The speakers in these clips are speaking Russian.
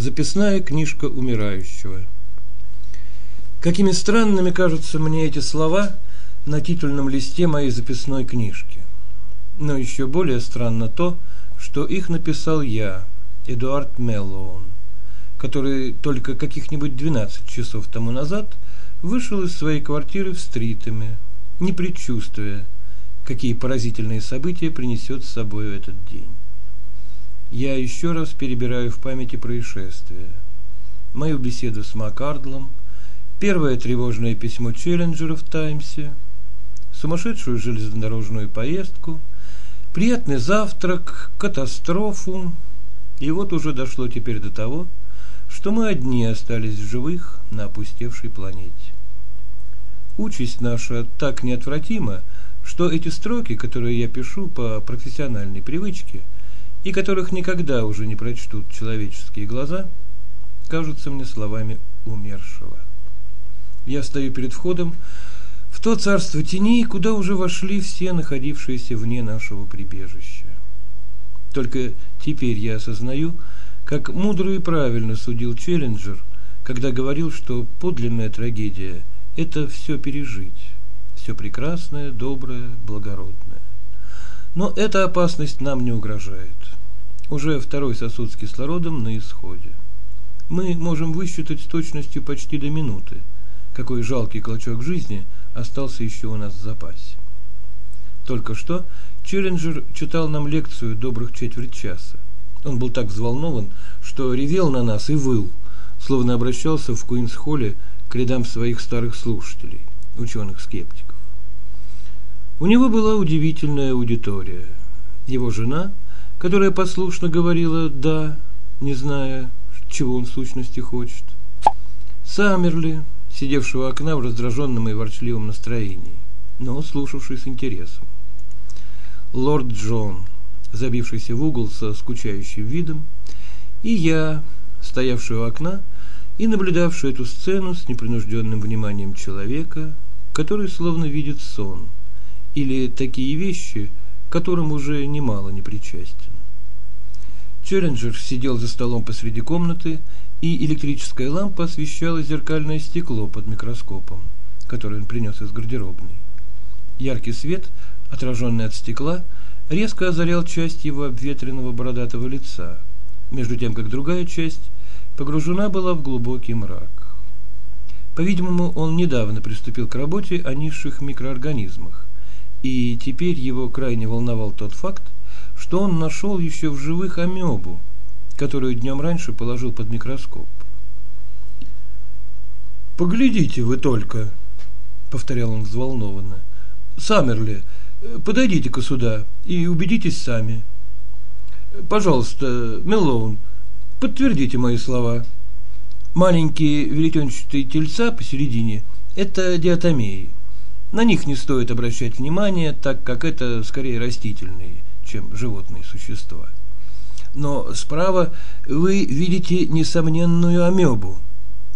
Записная книжка умирающего. Какими странными кажутся мне эти слова на титульном листе моей записной книжки. Но еще более странно то, что их написал я, Эдуард Меллоун, который только каких-нибудь 12 часов тому назад вышел из своей квартиры в Стритами, не предчувствуя, какие поразительные события принесет с собой этот день. Я еще раз перебираю в памяти происшествия. Мою беседу с Макардлом, первое тревожное письмо Челленджера в Таймсе, сумасшедшую железнодорожную поездку, приятный завтрак, катастрофу, и вот уже дошло теперь до того, что мы одни остались в живых на опустевшей планете. Участь наша так неотвратима, что эти строки, которые я пишу по профессиональной привычке – и которых никогда уже не прочтут человеческие глаза, кажутся мне словами умершего. Я стою перед входом в то царство теней, куда уже вошли все находившиеся вне нашего прибежища. Только теперь я осознаю, как мудро и правильно судил Челленджер, когда говорил, что подлинная трагедия – это все пережить, все прекрасное, доброе, благородное. Но эта опасность нам не угрожает. Уже второй сосуд с кислородом на исходе. Мы можем высчитать с точностью почти до минуты, какой жалкий клочок жизни остался еще у нас в запасе. Только что Челленджер читал нам лекцию добрых четверть часа. Он был так взволнован, что ревел на нас и выл, словно обращался в Куинс-холле к рядам своих старых слушателей, ученых-скептиков. У него была удивительная аудитория. Его жена – которая послушно говорила «да», не зная, чего он в сущности хочет. Саммерли, сидевшего у окна в раздраженном и ворчливом настроении, но слушавший с интересом. Лорд Джон, забившийся в угол со скучающим видом, и я, стоявший у окна и наблюдавший эту сцену с непринужденным вниманием человека, который словно видит сон, или такие вещи, которым уже немало не причастен. Челленджер сидел за столом посреди комнаты, и электрическая лампа освещала зеркальное стекло под микроскопом, который он принес из гардеробной. Яркий свет, отраженный от стекла, резко озарял часть его обветренного бородатого лица, между тем как другая часть погружена была в глубокий мрак. По-видимому, он недавно приступил к работе о низших микроорганизмах, и теперь его крайне волновал тот факт, что он нашел еще в живых амебу, которую днем раньше положил под микроскоп. «Поглядите вы только!» — повторял он взволнованно. «Саммерли, подойдите-ка сюда и убедитесь сами. Пожалуйста, Меллоун, подтвердите мои слова. Маленькие веретенчатые тельца посередине – это диатомеи. На них не стоит обращать внимания, так как это скорее растительные – чем животные существа. Но справа вы видите несомненную амебу,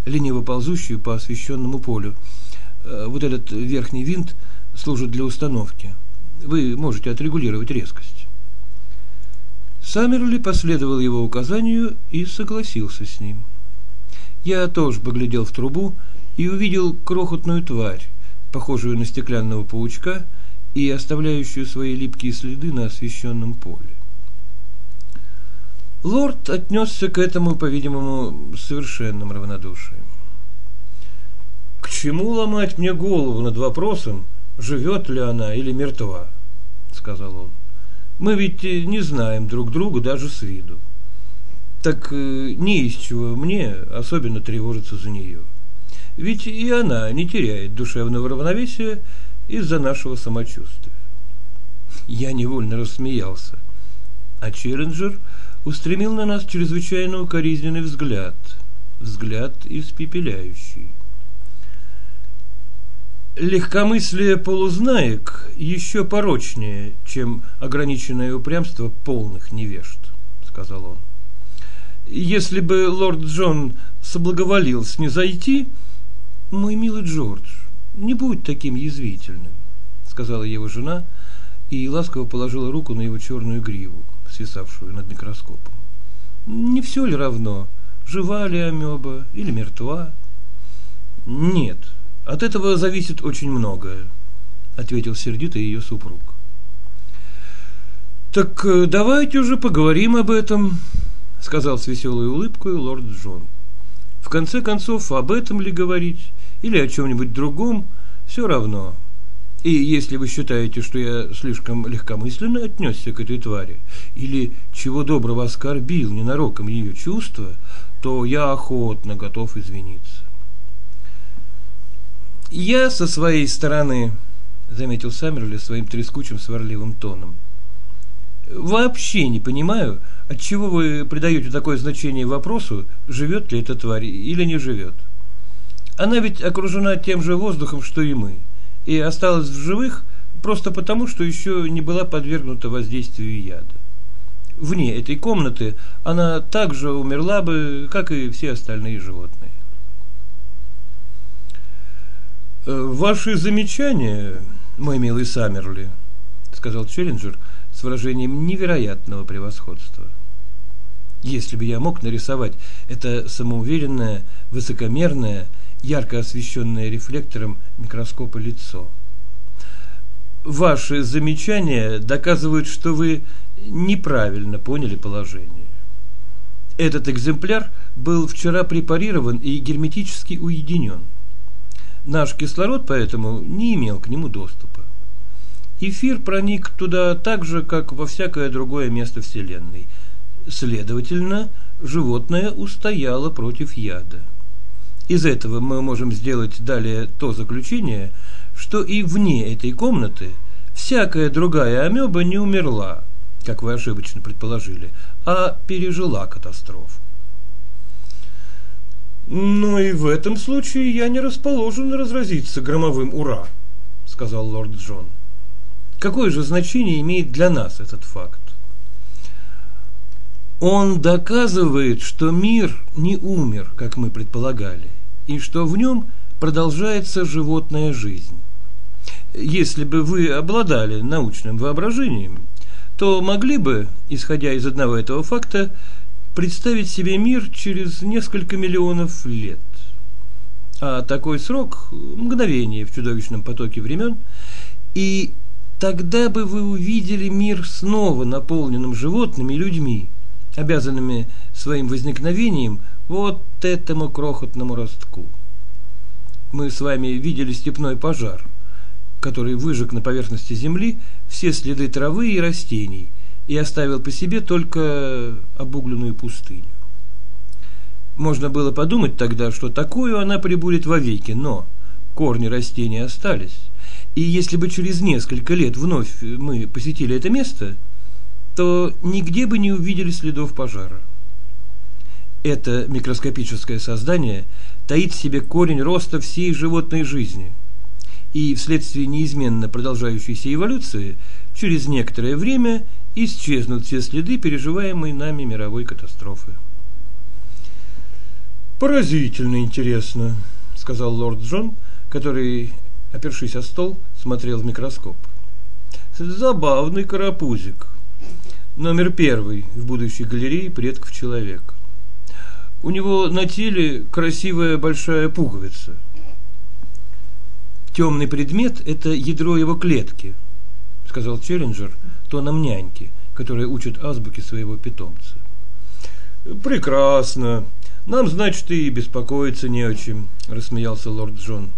лениво ползущую по освещенному полю. Э, вот этот верхний винт служит для установки. Вы можете отрегулировать резкость. Саммерли последовал его указанию и согласился с ним. Я тоже поглядел в трубу и увидел крохотную тварь, похожую на стеклянного паучка, и оставляющую свои липкие следы на освещенном поле. Лорд отнесся к этому, по-видимому, совершенным равнодушием. «К чему ломать мне голову над вопросом, живет ли она или мертва?» — сказал он. «Мы ведь не знаем друг друга даже с виду. Так э, не из чего мне особенно тревожиться за нее. Ведь и она не теряет душевного равновесия из-за нашего самочувствия. Я невольно рассмеялся, а Челленджер устремил на нас чрезвычайно укоризненный взгляд, взгляд испепеляющий. Легкомыслие полузнаек еще порочнее, чем ограниченное упрямство полных невежд, сказал он. Если бы лорд Джон соблаговолил снизойти, мой милый Джордж, не будь таким язвительным, сказала его жена и ласково положила руку на его черную гриву, свисавшую над микроскопом. Не все ли равно, жива ли амеба или мертва. Нет, от этого зависит очень многое, ответил сердито ее супруг. Так э, давайте уже поговорим об этом, сказал с веселой улыбкой лорд Джон. В конце концов, об этом ли говорить или о чем-нибудь другом, все равно. И если вы считаете, что я слишком легкомысленно отнесся к этой твари, или чего доброго оскорбил ненароком ее чувства, то я охотно готов извиниться. Я со своей стороны, заметил Саммерли своим трескучим сварливым тоном, вообще не понимаю, отчего вы придаете такое значение вопросу, живет ли эта тварь или не живет. Она ведь окружена тем же воздухом, что и мы – и осталась в живых просто потому, что еще не была подвергнута воздействию яда. Вне этой комнаты она также умерла бы, как и все остальные животные. «Э, «Ваши замечания, мой милый Саммерли», — сказал Челленджер с выражением невероятного превосходства. «Если бы я мог нарисовать это самоуверенное, высокомерное, ярко освещенное рефлектором микроскопа лицо. Ваши замечания доказывают, что вы неправильно поняли положение. Этот экземпляр был вчера препарирован и герметически уединен. Наш кислород поэтому не имел к нему доступа. Эфир проник туда так же, как во всякое другое место Вселенной. Следовательно, животное устояло против яда. Из этого мы можем сделать далее то заключение, что и вне этой комнаты всякая другая амеба не умерла, как вы ошибочно предположили, а пережила катастрофу. «Но и в этом случае я не расположен разразиться громовым «Ура!», — сказал лорд Джон. «Какое же значение имеет для нас этот факт? Он доказывает, что мир не умер, как мы предполагали, и что в нем продолжается животная жизнь. Если бы вы обладали научным воображением, то могли бы, исходя из одного этого факта, представить себе мир через несколько миллионов лет. А такой срок – мгновение в чудовищном потоке времен, и тогда бы вы увидели мир снова наполненным животными и людьми, обязанными своим возникновением вот этому крохотному ростку. Мы с вами видели степной пожар, который выжег на поверхности земли все следы травы и растений и оставил по себе только обугленную пустыню. Можно было подумать тогда, что такую она прибудет вовеки, но корни растения остались. И если бы через несколько лет вновь мы посетили это место – то нигде бы не увидели следов пожара. Это микроскопическое создание таит в себе корень роста всей животной жизни. И вследствие неизменно продолжающейся эволюции, через некоторое время исчезнут все следы переживаемой нами мировой катастрофы. «Поразительно интересно», — сказал лорд Джон, который, опершись о стол, смотрел в микроскоп. «Забавный карапузик. Номер первый в будущей галерее предков человека. У него на теле красивая большая пуговица. Темный предмет – это ядро его клетки, сказал Челленджер тоном няньки, которая учит азбуке своего питомца. Прекрасно. Нам, значит, и беспокоиться не о чем, рассмеялся лорд Джон.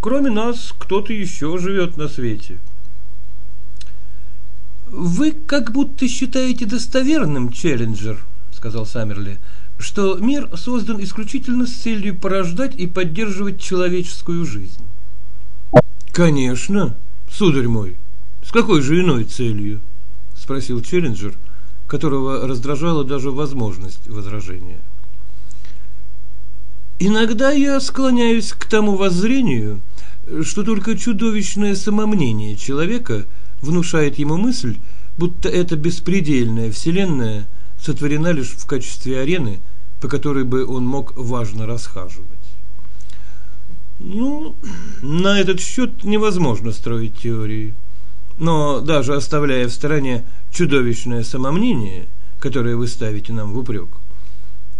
Кроме нас, кто-то еще живет на свете. «Вы как будто считаете достоверным, Челленджер», — сказал Саммерли, «что мир создан исключительно с целью порождать и поддерживать человеческую жизнь». «Конечно, сударь мой. С какой же иной целью?» — спросил Челленджер, которого раздражала даже возможность возражения. «Иногда я склоняюсь к тому воззрению, что только чудовищное самомнение человека — внушает ему мысль, будто эта беспредельная вселенная сотворена лишь в качестве арены, по которой бы он мог важно расхаживать. Ну, на этот счет невозможно строить теории. Но даже оставляя в стороне чудовищное самомнение, которое вы ставите нам в упрек,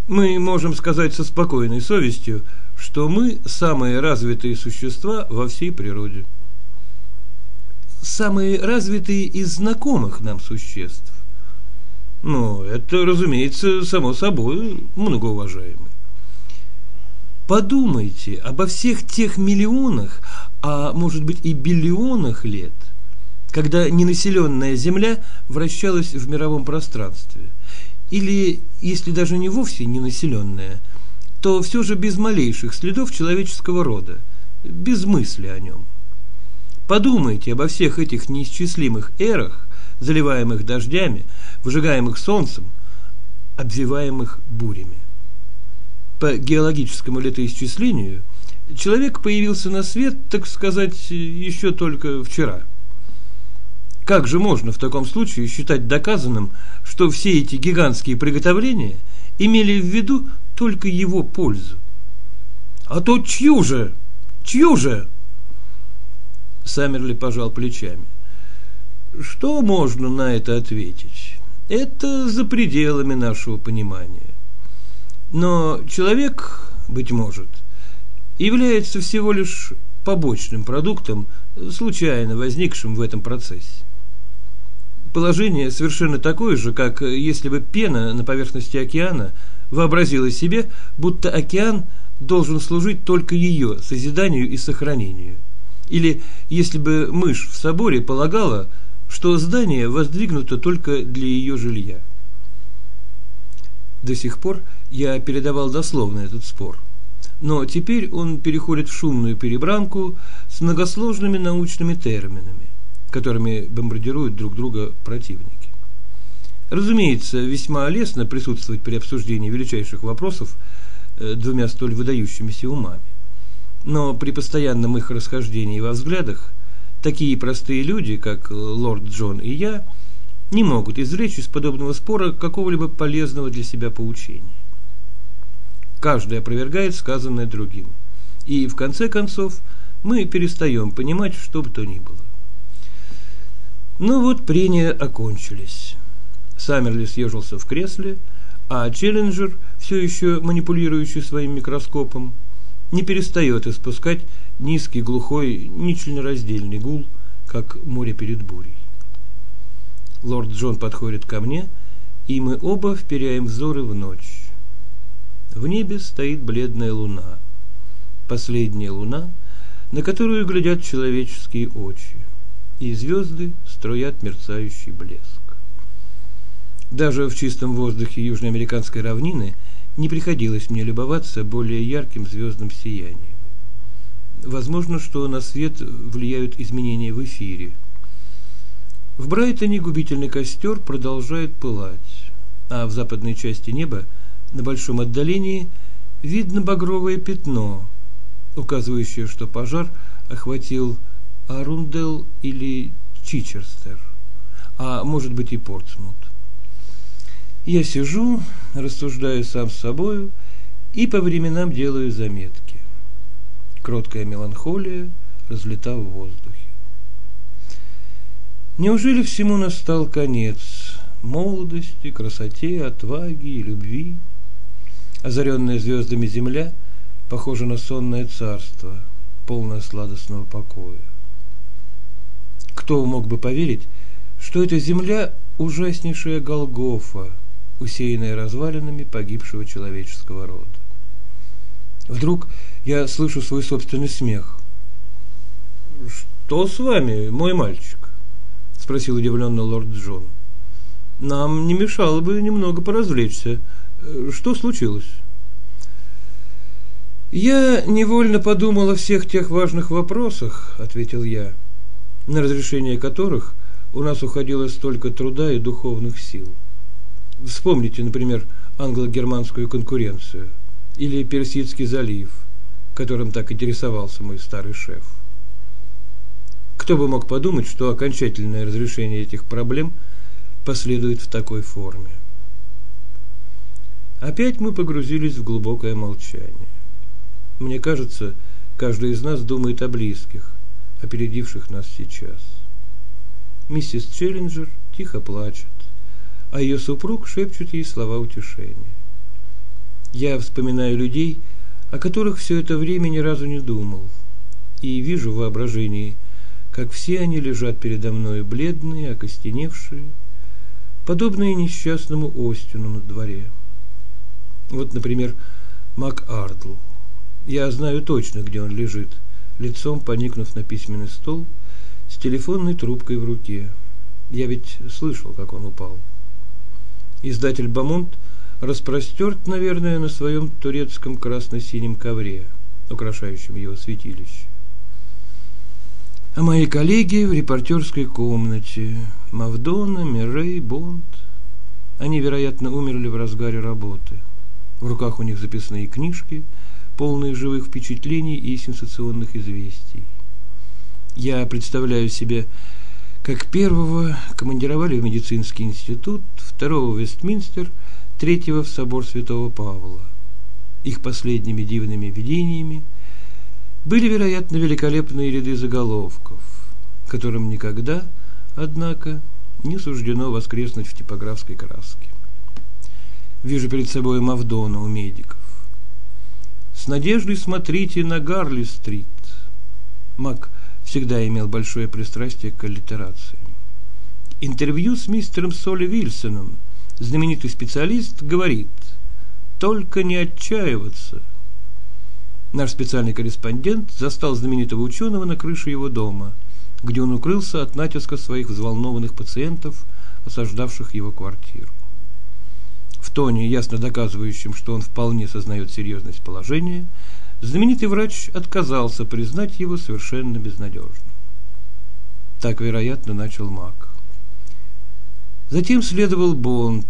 Мы можем сказать со спокойной совестью, что мы самые развитые существа во всей природе. Самые развитые из знакомых нам существ. Ну, это, разумеется, само собой, многоуважаемый. Подумайте обо всех тех миллионах, а может быть и биллионах лет, когда ненаселенная Земля вращалась в мировом пространстве. Или, если даже не вовсе ненаселенная, то все же без малейших следов человеческого рода, без мысли о нем. Подумайте обо всех этих неисчислимых эрах, заливаемых дождями, выжигаемых солнцем, обвиваемых бурями. По геологическому летоисчислению человек появился на свет, так сказать, еще только вчера. Как же можно в таком случае считать доказанным, что все эти гигантские приготовления имели в виду только его пользу? А то чью же? Чью же? Саммерли пожал плечами. Что можно на это ответить? Это за пределами нашего понимания. Но человек, быть может, является всего лишь побочным продуктом, случайно возникшим в этом процессе. Положение совершенно такое же, как если бы пена на поверхности океана вообразила себе, будто океан должен служить только ее созиданию и сохранению. Или если бы мышь в соборе полагала, что здание воздвигнуто только для ее жилья. До сих пор я передавал дословно этот спор. Но теперь он переходит в шумную перебранку с многосложными научными терминами, которыми бомбардируют друг друга противники. Разумеется, весьма лестно присутствовать при обсуждении величайших вопросов э, двумя столь выдающимися умами. Но при постоянном их расхождении во взглядах Такие простые люди, как лорд Джон и я, не могут извлечь из подобного спора какого-либо полезного для себя поучения. Каждый опровергает сказанное другим. И в конце концов мы перестаем понимать, что бы то ни было. Ну вот прения окончились. Саммерли съежился в кресле, а Челленджер, все еще манипулирующий своим микроскопом, не перестает испускать низкий, глухой, нечленораздельный гул, как море перед бурей. Лорд Джон подходит ко мне, и мы оба вперяем взоры в ночь. В небе стоит бледная луна, последняя луна, на которую глядят человеческие очи, и звезды струят мерцающий блеск. Даже в чистом воздухе южноамериканской равнины не приходилось мне любоваться более ярким звездным сиянием. Возможно, что на свет влияют изменения в эфире. В Брайтоне губительный костер продолжает пылать, а в западной части неба, на большом отдалении, видно багровое пятно, указывающее, что пожар охватил Арундел или Чичерстер, а может быть и Портсмут. Я сижу, рассуждаю сам с собою и по временам делаю заметки кроткая меланхолия разлета в воздухе. Неужели всему настал конец? Молодости, красоте, отваге и любви? Озаренная звездами земля похожа на сонное царство, полное сладостного покоя. Кто мог бы поверить, что эта земля – ужаснейшая Голгофа, усеянная развалинами погибшего человеческого рода? Вдруг я слышу свой собственный смех. «Что с вами, мой мальчик?» – спросил удивленно лорд Джон. «Нам не мешало бы немного поразвлечься. Что случилось?» «Я невольно подумал о всех тех важных вопросах», – ответил я, – «на разрешение которых у нас уходило столько труда и духовных сил. Вспомните, например, англо-германскую конкуренцию или Персидский залив – которым так интересовался мой старый шеф. Кто бы мог подумать, что окончательное разрешение этих проблем последует в такой форме. Опять мы погрузились в глубокое молчание. Мне кажется, каждый из нас думает о близких, опередивших нас сейчас. Миссис Челленджер тихо плачет, а ее супруг шепчет ей слова утешения. Я вспоминаю людей, о которых все это время ни разу не думал, и вижу в воображении, как все они лежат передо мной бледные, окостеневшие, подобные несчастному Остину на дворе. Вот, например, Мак Ардл. Я знаю точно, где он лежит, лицом поникнув на письменный стол, с телефонной трубкой в руке. Я ведь слышал, как он упал. Издатель Бамонт распростерт, наверное, на своем турецком красно-синем ковре, украшающем его святилище. А мои коллеги в репортерской комнате, Мавдона, Мирей, Бонд, они, вероятно, умерли в разгаре работы. В руках у них записные книжки, полные живых впечатлений и сенсационных известий. Я представляю себе как первого командировали в медицинский институт, второго в Вестминстер, третьего в собор святого Павла. Их последними дивными видениями были, вероятно, великолепные ряды заголовков, которым никогда, однако, не суждено воскреснуть в типографской краске. Вижу перед собой Мавдона у медиков. С надеждой смотрите на Гарли-стрит. Мак всегда имел большое пристрастие к аллитерации. Интервью с мистером Соли Вильсоном. Знаменитый специалист говорит, только не отчаиваться. Наш специальный корреспондент застал знаменитого ученого на крыше его дома, где он укрылся от натиска своих взволнованных пациентов, осаждавших его квартиру. В тоне, ясно доказывающем, что он вполне сознает серьезность положения, знаменитый врач отказался признать его совершенно безнадежным. Так, вероятно, начал Мак. Затем следовал Бонд.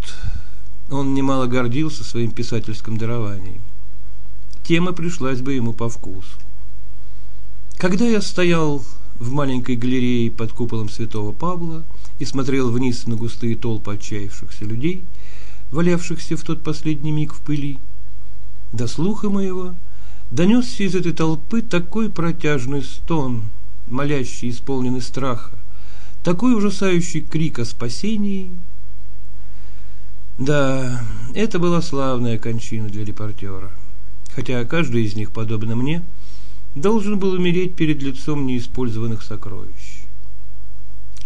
Он немало гордился своим писательским дарованием. Тема пришлась бы ему по вкусу. Когда я стоял в маленькой галерее под куполом святого Павла и смотрел вниз на густые толпы отчаявшихся людей, валявшихся в тот последний миг в пыли, до слуха моего – донесся из этой толпы такой протяжный стон, молящий, исполненный страха, такой ужасающий крик о спасении. Да, это была славная кончина для репортера, хотя каждый из них, подобно мне, должен был умереть перед лицом неиспользованных сокровищ.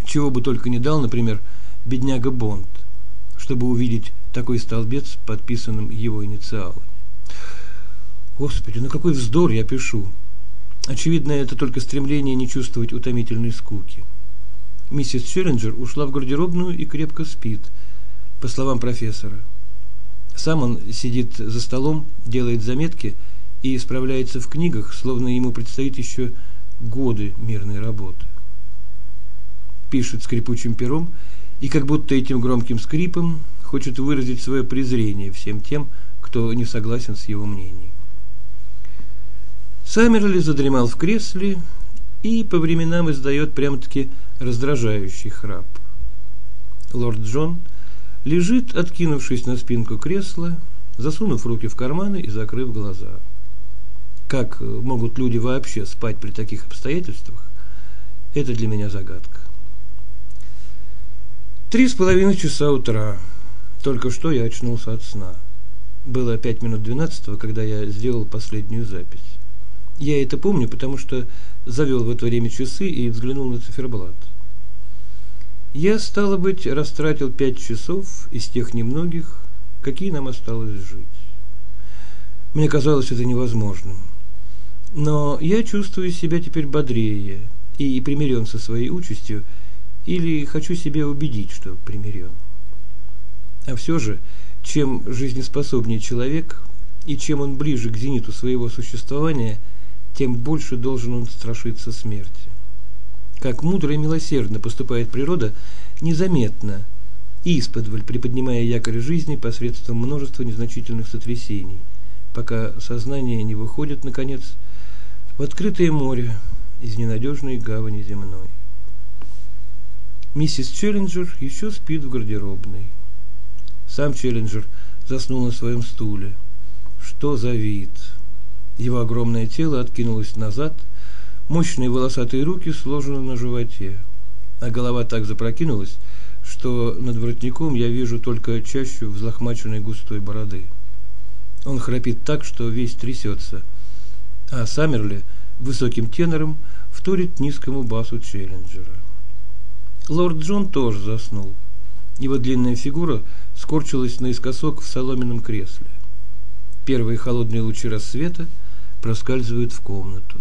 Чего бы только не дал, например, бедняга Бонд, чтобы увидеть такой столбец, подписанным его инициалами. Господи, ну какой вздор я пишу. Очевидно, это только стремление не чувствовать утомительной скуки. Миссис Челленджер ушла в гардеробную и крепко спит, по словам профессора. Сам он сидит за столом, делает заметки и исправляется в книгах, словно ему предстоит еще годы мирной работы. Пишет скрипучим пером и как будто этим громким скрипом хочет выразить свое презрение всем тем, кто не согласен с его мнением. Саммерли задремал в кресле и по временам издает прямо-таки раздражающий храп. Лорд Джон лежит, откинувшись на спинку кресла, засунув руки в карманы и закрыв глаза. Как могут люди вообще спать при таких обстоятельствах, это для меня загадка. Три с половиной часа утра. Только что я очнулся от сна. Было пять минут двенадцатого, когда я сделал последнюю запись. Я это помню, потому что завел в это время часы и взглянул на циферблат. Я, стало быть, растратил пять часов из тех немногих, какие нам осталось жить. Мне казалось это невозможным. Но я чувствую себя теперь бодрее и примирен со своей участью, или хочу себя убедить, что примирен. А все же, чем жизнеспособнее человек, и чем он ближе к зениту своего существования – тем больше должен он страшиться смерти. Как мудро и милосердно поступает природа, незаметно, исподволь приподнимая якорь жизни посредством множества незначительных сотрясений, пока сознание не выходит, наконец, в открытое море из ненадежной гавани земной. Миссис Челленджер еще спит в гардеробной. Сам Челленджер заснул на своем стуле. Что за вид! Его огромное тело откинулось назад, мощные волосатые руки сложены на животе, а голова так запрокинулась, что над воротником я вижу только чащу взлохмаченной густой бороды. Он храпит так, что весь трясется, а Саммерли высоким тенором вторит низкому басу Челленджера. Лорд Джон тоже заснул. Его длинная фигура скорчилась наискосок в соломенном кресле. Первые холодные лучи рассвета проскальзывают в комнату.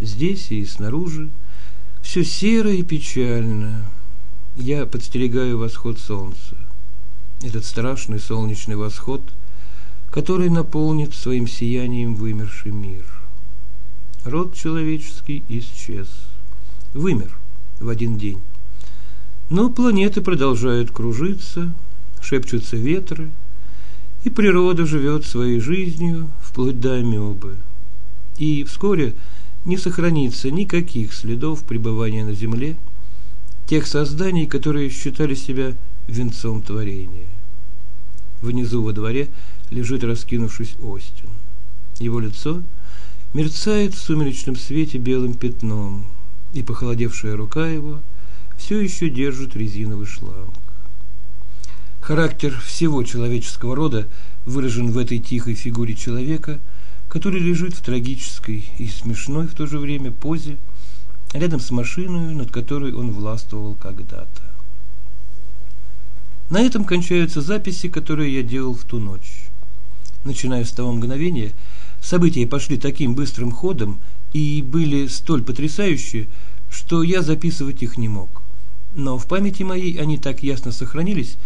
Здесь и снаружи все серо и печально. Я подстерегаю восход солнца. Этот страшный солнечный восход, который наполнит своим сиянием вымерший мир. Род человеческий исчез. Вымер в один день. Но планеты продолжают кружиться, шепчутся ветры, и природа живет своей жизнью вплоть до амебы. И вскоре не сохранится никаких следов пребывания на Земле тех созданий, которые считали себя венцом творения. Внизу во дворе лежит раскинувшись Остин. Его лицо мерцает в сумеречном свете белым пятном, и похолодевшая рука его – все еще держит резиновый шланг. Характер всего человеческого рода выражен в этой тихой фигуре человека, который лежит в трагической и смешной в то же время позе рядом с машиной, над которой он властвовал когда-то. На этом кончаются записи, которые я делал в ту ночь. Начиная с того мгновения, события пошли таким быстрым ходом и были столь потрясающие, что я записывать их не мог но в памяти моей они так ясно сохранились,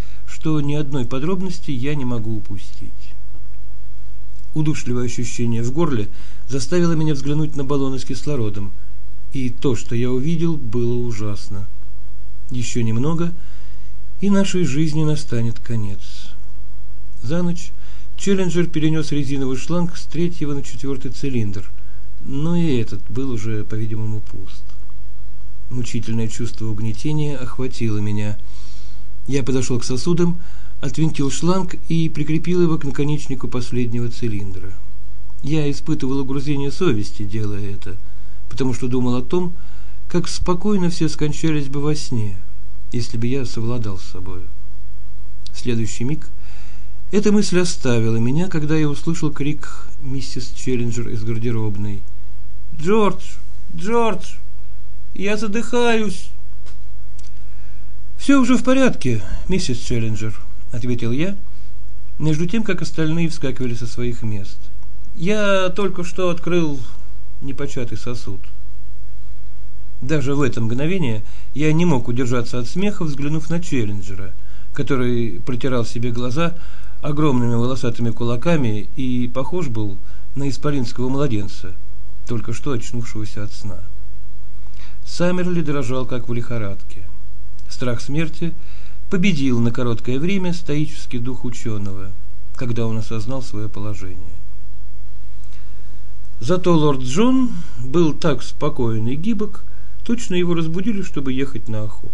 что ни одной подробности я не могу упустить. Удушливое ощущение в горле заставило меня взглянуть на баллоны с кислородом, и то, что я увидел, было ужасно. Еще немного, и нашей жизни настанет конец. За ночь Челленджер перенес резиновый шланг с третьего на четвертый цилиндр, но и этот был уже, по-видимому, пуст. Мучительное чувство угнетения охватило меня. Я подошел к сосудам, отвинтил шланг и прикрепил его к наконечнику последнего цилиндра. Я испытывал угрызение совести, делая это, потому что думал о том, как спокойно все скончались бы во сне, если бы я совладал с собой. В следующий миг эта мысль оставила меня, когда я услышал крик миссис Челленджер из гардеробной. «Джордж! Джордж!» Я задыхаюсь. Все уже в порядке, миссис Челленджер, ответил я, между тем, как остальные вскакивали со своих мест. Я только что открыл непочатый сосуд. Даже в это мгновение я не мог удержаться от смеха, взглянув на Челленджера, который протирал себе глаза огромными волосатыми кулаками и похож был на исполинского младенца, только что очнувшегося от сна. Саммерли дрожал, как в лихорадке. Страх смерти победил на короткое время стоический дух ученого, когда он осознал свое положение. Зато лорд Джон был так спокоен и гибок, точно его разбудили, чтобы ехать на охоту.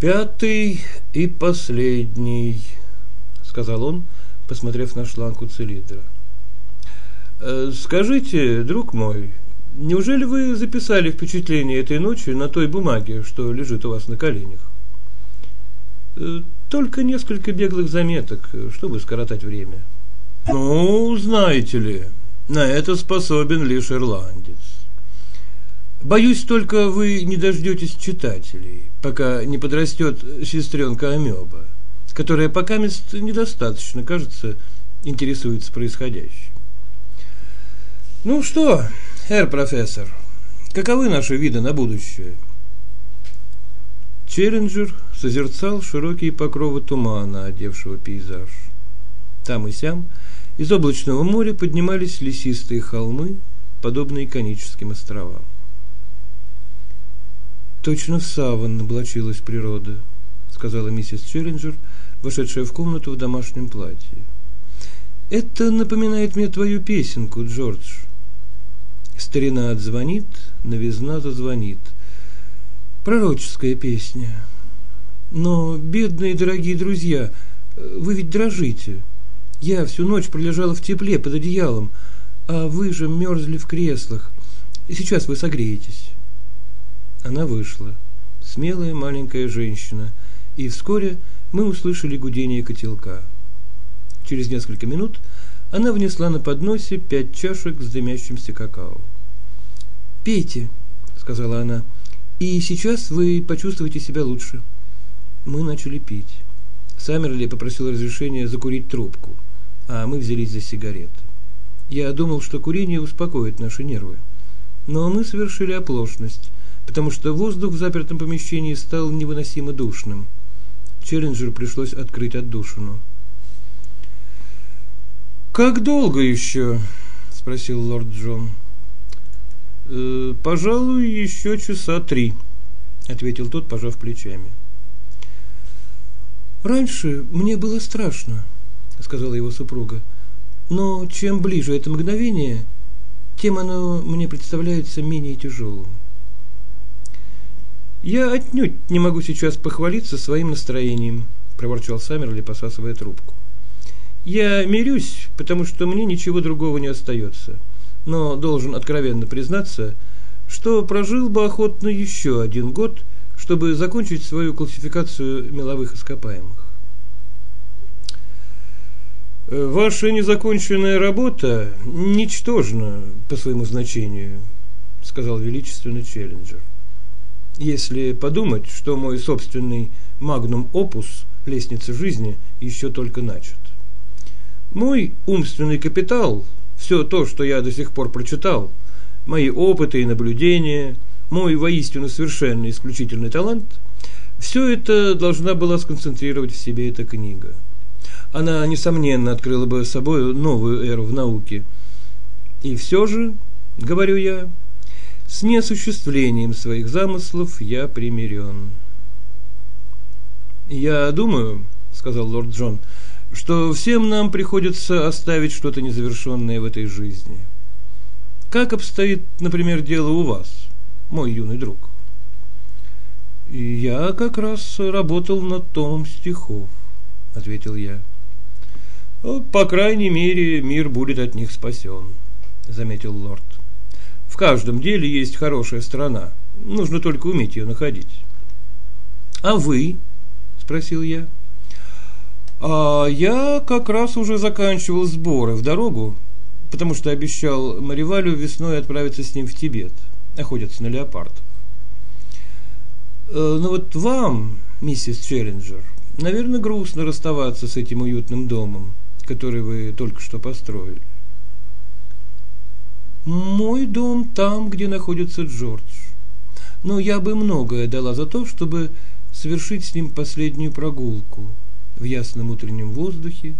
«Пятый и последний», — сказал он, посмотрев на шланг цилиндра. «Э, «Скажите, друг мой, Неужели вы записали впечатление этой ночи на той бумаге, что лежит у вас на коленях? Э, только несколько беглых заметок, чтобы скоротать время. Ну, знаете ли, на это способен лишь ирландец. Боюсь, только вы не дождетесь читателей, пока не подрастет сестренка Амеба, которая пока мест недостаточно, кажется, интересуется происходящим. Ну что, Эр профессор, каковы наши виды на будущее? Челленджер созерцал широкие покровы тумана, одевшего пейзаж. Там и сям из облачного моря поднимались лесистые холмы, подобные коническим островам. Точно в саван облачилась природа, сказала миссис Челленджер, вошедшая в комнату в домашнем платье. Это напоминает мне твою песенку, Джордж. Старина отзвонит, новизна зазвонит. Пророческая песня. Но, бедные дорогие друзья, вы ведь дрожите. Я всю ночь пролежала в тепле под одеялом, а вы же мерзли в креслах. И сейчас вы согреетесь. Она вышла, смелая маленькая женщина, и вскоре мы услышали гудение котелка. Через несколько минут она внесла на подносе пять чашек с дымящимся какао. «Пейте», — сказала она, — «и сейчас вы почувствуете себя лучше». Мы начали пить. Саммерли попросил разрешения закурить трубку, а мы взялись за сигареты. Я думал, что курение успокоит наши нервы. Но мы совершили оплошность, потому что воздух в запертом помещении стал невыносимо душным. Челленджеру пришлось открыть отдушину. «Как долго еще?» – спросил лорд Джон. «Э, «Пожалуй, еще часа три», – ответил тот, пожав плечами. «Раньше мне было страшно», — сказала его супруга. «Но чем ближе это мгновение, тем оно мне представляется менее тяжелым». «Я отнюдь не могу сейчас похвалиться своим настроением», — проворчал Саммерли, посасывая трубку. «Я мирюсь, потому что мне ничего другого не остается, но должен откровенно признаться, что прожил бы охотно еще один год — чтобы закончить свою классификацию меловых ископаемых. Ваша незаконченная работа ничтожна по своему значению, сказал величественно Челленджер. Если подумать, что мой собственный магнум опус лестница жизни еще только начат. Мой умственный капитал, все то, что я до сих пор прочитал, мои опыты и наблюдения – мой воистину совершенно исключительный талант, все это должна была сконцентрировать в себе эта книга. Она, несомненно, открыла бы собой новую эру в науке. И все же, говорю я, с неосуществлением своих замыслов я примирен. «Я думаю, — сказал лорд Джон, — что всем нам приходится оставить что-то незавершенное в этой жизни. Как обстоит, например, дело у вас?» мой юный друг. «Я как раз работал над томом стихов», — ответил я. «По крайней мере, мир будет от них спасен», — заметил лорд. «В каждом деле есть хорошая сторона, нужно только уметь ее находить». «А вы?» — спросил я. «А я как раз уже заканчивал сборы в дорогу, потому что обещал Маривалю весной отправиться с ним в Тибет охотятся на леопардов. Э, Но ну вот вам, миссис Челленджер, наверное, грустно расставаться с этим уютным домом, который вы только что построили. Мой дом там, где находится Джордж. Но я бы многое дала за то, чтобы совершить с ним последнюю прогулку в ясном утреннем воздухе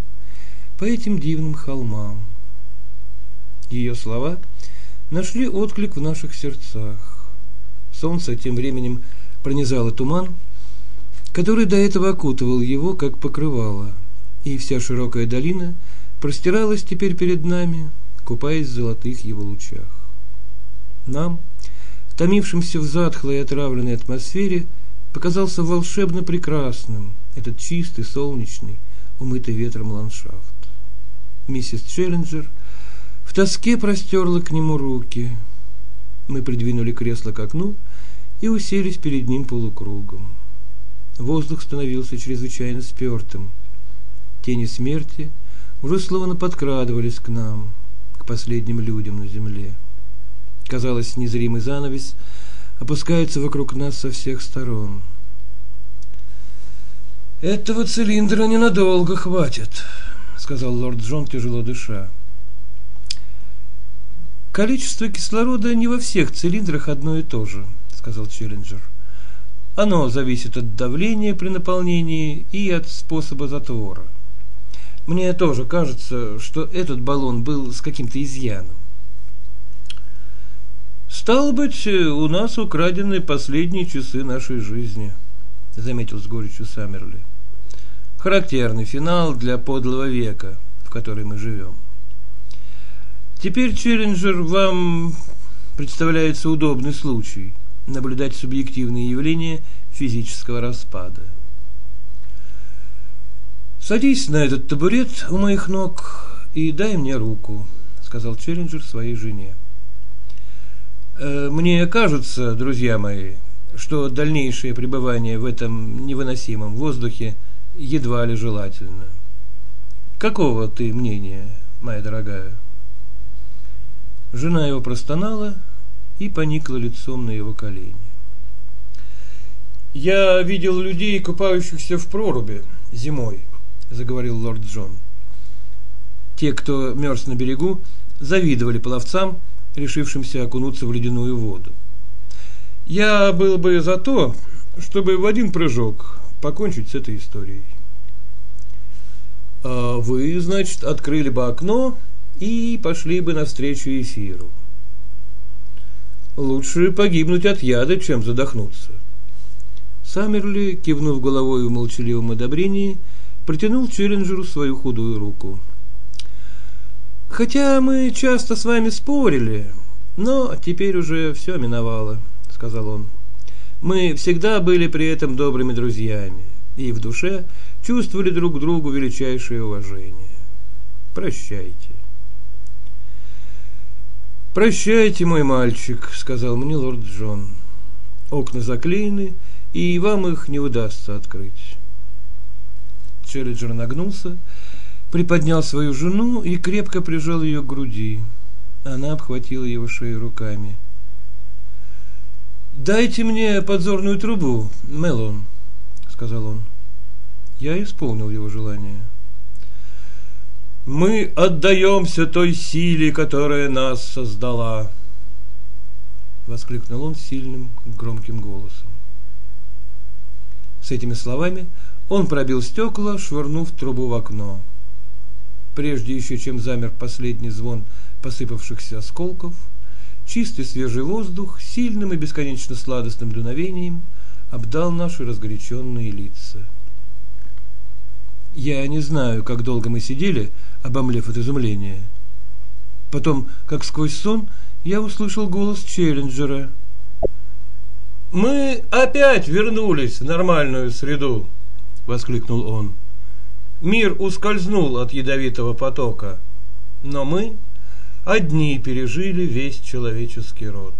по этим дивным холмам. Ее слова – нашли отклик в наших сердцах. Солнце тем временем пронизало туман, который до этого окутывал его, как покрывало, и вся широкая долина простиралась теперь перед нами, купаясь в золотых его лучах. Нам, томившимся в затхлой и отравленной атмосфере, показался волшебно прекрасным этот чистый, солнечный, умытый ветром ландшафт. Миссис Челленджер – тоске простерла к нему руки. Мы придвинули кресло к окну и уселись перед ним полукругом. Воздух становился чрезвычайно спертым. Тени смерти уже словно подкрадывались к нам, к последним людям на земле. Казалось, незримый занавес опускается вокруг нас со всех сторон. «Этого цилиндра ненадолго хватит», — сказал лорд Джон, тяжело дыша. Количество кислорода не во всех цилиндрах одно и то же, сказал Челленджер. Оно зависит от давления при наполнении и от способа затвора. Мне тоже кажется, что этот баллон был с каким-то изъяном. Стало быть, у нас украдены последние часы нашей жизни, заметил с горечью Саммерли. Характерный финал для подлого века, в который мы живем. Теперь, Челленджер, вам представляется удобный случай наблюдать субъективные явления физического распада. «Садись на этот табурет у моих ног и дай мне руку», — сказал Челленджер своей жене. «Э, «Мне кажется, друзья мои, что дальнейшее пребывание в этом невыносимом воздухе едва ли желательно. Какого ты мнения, моя дорогая? Жена его простонала и поникла лицом на его колени. Я видел людей, купающихся в проруби зимой, заговорил лорд Джон. Те, кто мерз на берегу, завидовали пловцам, решившимся окунуться в ледяную воду. Я был бы за то, чтобы в один прыжок покончить с этой историей. А вы, значит, открыли бы окно и пошли бы навстречу эфиру. Лучше погибнуть от яда, чем задохнуться. Саммерли, кивнув головой в молчаливом одобрении, протянул Челленджеру свою худую руку. «Хотя мы часто с вами спорили, но теперь уже все миновало», — сказал он. «Мы всегда были при этом добрыми друзьями и в душе чувствовали друг к другу величайшее уважение. Прощайте». «Прощайте, мой мальчик», — сказал мне лорд Джон. «Окна заклеены, и вам их не удастся открыть». Челленджер нагнулся, приподнял свою жену и крепко прижал ее к груди. Она обхватила его шею руками. «Дайте мне подзорную трубу, Мелон», — сказал он. Я исполнил его желание. Мы отдаемся той силе, которая нас создала, воскликнул он сильным, громким голосом. С этими словами он пробил стекла, швырнув трубу в окно. Прежде еще чем замер последний звон посыпавшихся осколков, чистый свежий воздух сильным и бесконечно сладостным дуновением обдал наши разгоряченные лица. Я не знаю, как долго мы сидели, обомлев от изумления. Потом, как сквозь сон, я услышал голос Челленджера. «Мы опять вернулись в нормальную среду!» — воскликнул он. «Мир ускользнул от ядовитого потока, но мы одни пережили весь человеческий род».